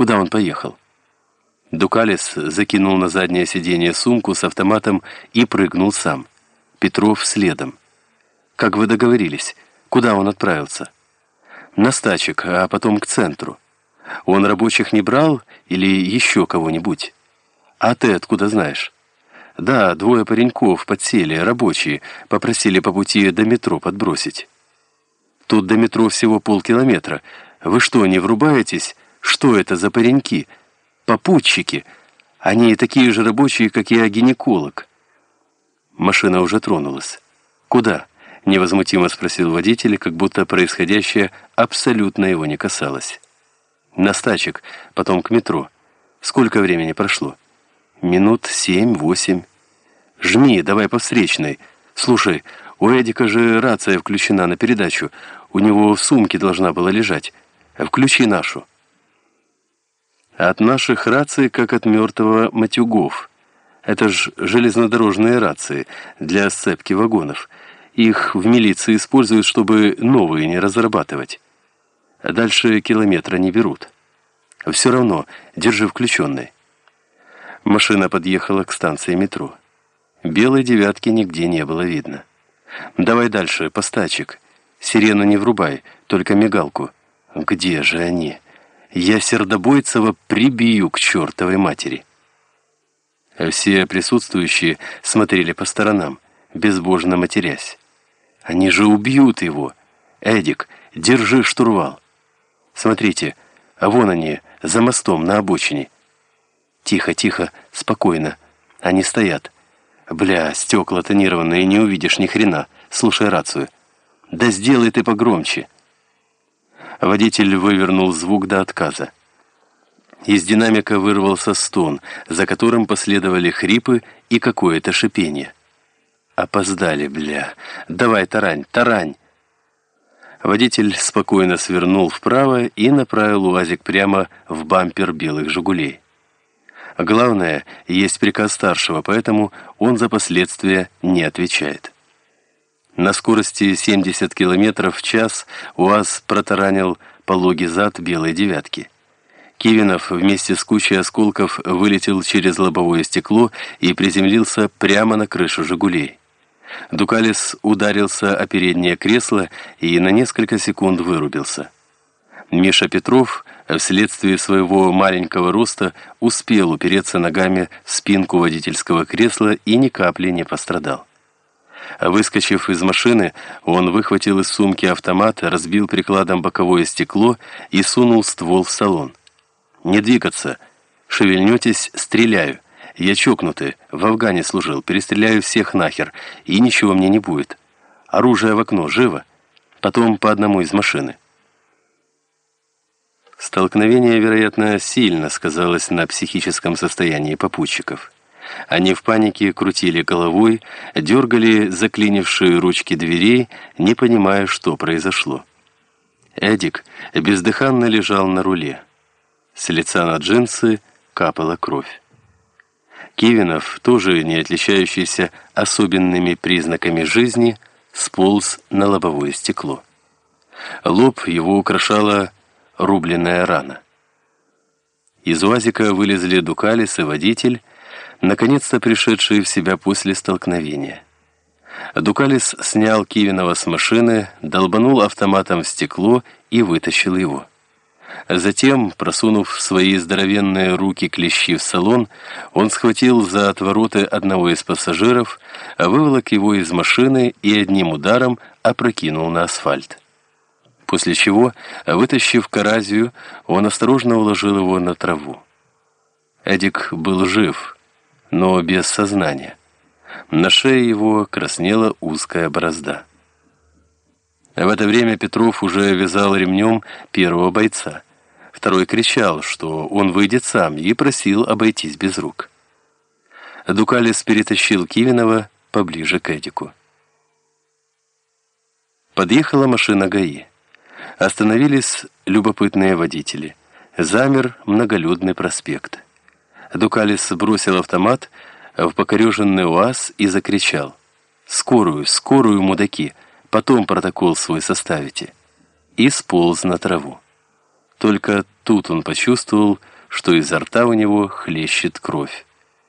Куда он поехал? Дукалис закинул на заднее сиденье сумку с автоматом и прыгнул сам. Петров следом. «Как вы договорились? Куда он отправился?» «На стачек, а потом к центру. Он рабочих не брал или еще кого-нибудь?» «А ты откуда знаешь?» «Да, двое пареньков подсели, рабочие, попросили по пути до метро подбросить». «Тут до метро всего полкилометра. Вы что, не врубаетесь? Что это за пареньки?» попутчики. Они такие же рабочие, как я гинеколог. Машина уже тронулась. Куда? Невозмутимо спросил водитель, как будто происходящее абсолютно его не касалось. На стачек, потом к метро. Сколько времени прошло? Минут семь-восемь. Жми, давай по встречной. Слушай, у Эдика же рация включена на передачу. У него в сумке должна была лежать. Включи нашу. От наших раций, как от мертвого матюгов. Это ж железнодорожные рации для сцепки вагонов. Их в милиции используют, чтобы новые не разрабатывать. Дальше километра не берут. Все равно, держи включенной. Машина подъехала к станции метро. Белой девятки нигде не было видно. «Давай дальше, постачек. Сирену не врубай, только мигалку». «Где же они?» Я Сердобойцева прибью к чертовой матери. Все присутствующие смотрели по сторонам, безбожно матерясь. Они же убьют его. Эдик, держи штурвал. Смотрите, а вон они, за мостом, на обочине. Тихо, тихо, спокойно. Они стоят. Бля, стекла тонированные, не увидишь ни хрена. Слушай рацию. Да сделай ты погромче. Водитель вывернул звук до отказа. Из динамика вырвался стон, за которым последовали хрипы и какое-то шипение. «Опоздали, бля! Давай, тарань, тарань!» Водитель спокойно свернул вправо и направил УАЗик прямо в бампер белых «Жигулей». Главное, есть приказ старшего, поэтому он за последствия не отвечает. На скорости 70 км в час УАЗ протаранил пологий зад белой девятки. Кивинов вместе с кучей осколков вылетел через лобовое стекло и приземлился прямо на крышу «Жигулей». Дукалис ударился о переднее кресло и на несколько секунд вырубился. Миша Петров, вследствие своего маленького роста, успел упереться ногами в спинку водительского кресла и ни капли не пострадал. Выскочив из машины, он выхватил из сумки автомат, разбил прикладом боковое стекло и сунул ствол в салон. «Не двигаться! Шевельнетесь, стреляю! Я чокнутый, в Афгане служил, перестреляю всех нахер, и ничего мне не будет. Оружие в окно, живо! Потом по одному из машины». Столкновение, вероятно, сильно сказалось на психическом состоянии попутчиков. Они в панике крутили головой, дергали заклинившие ручки дверей, не понимая, что произошло. Эдик бездыханно лежал на руле. С лица на джинсы капала кровь. Кивинов, тоже не отличающийся особенными признаками жизни, сполз на лобовое стекло. Лоб его украшала рубленная рана. Из УАЗика вылезли Дукалис и водитель, наконец-то пришедшие в себя после столкновения. Дукалис снял Кивинова с машины, долбанул автоматом в стекло и вытащил его. Затем, просунув свои здоровенные руки клещи в салон, он схватил за отвороты одного из пассажиров, выволок его из машины и одним ударом опрокинул на асфальт. После чего, вытащив каразию, он осторожно уложил его на траву. Эдик был жив, но без сознания. На шее его краснела узкая борозда. В это время Петров уже вязал ремнем первого бойца. Второй кричал, что он выйдет сам, и просил обойтись без рук. Дукалис перетащил Кивинова поближе к Эдику. Подъехала машина ГАИ. Остановились любопытные водители. Замер многолюдный проспект. Дукалис бросил автомат в покореженный УАЗ и закричал. «Скорую, скорую, мудаки! Потом протокол свой составите!» И сполз на траву. Только тут он почувствовал, что изо рта у него хлещет кровь.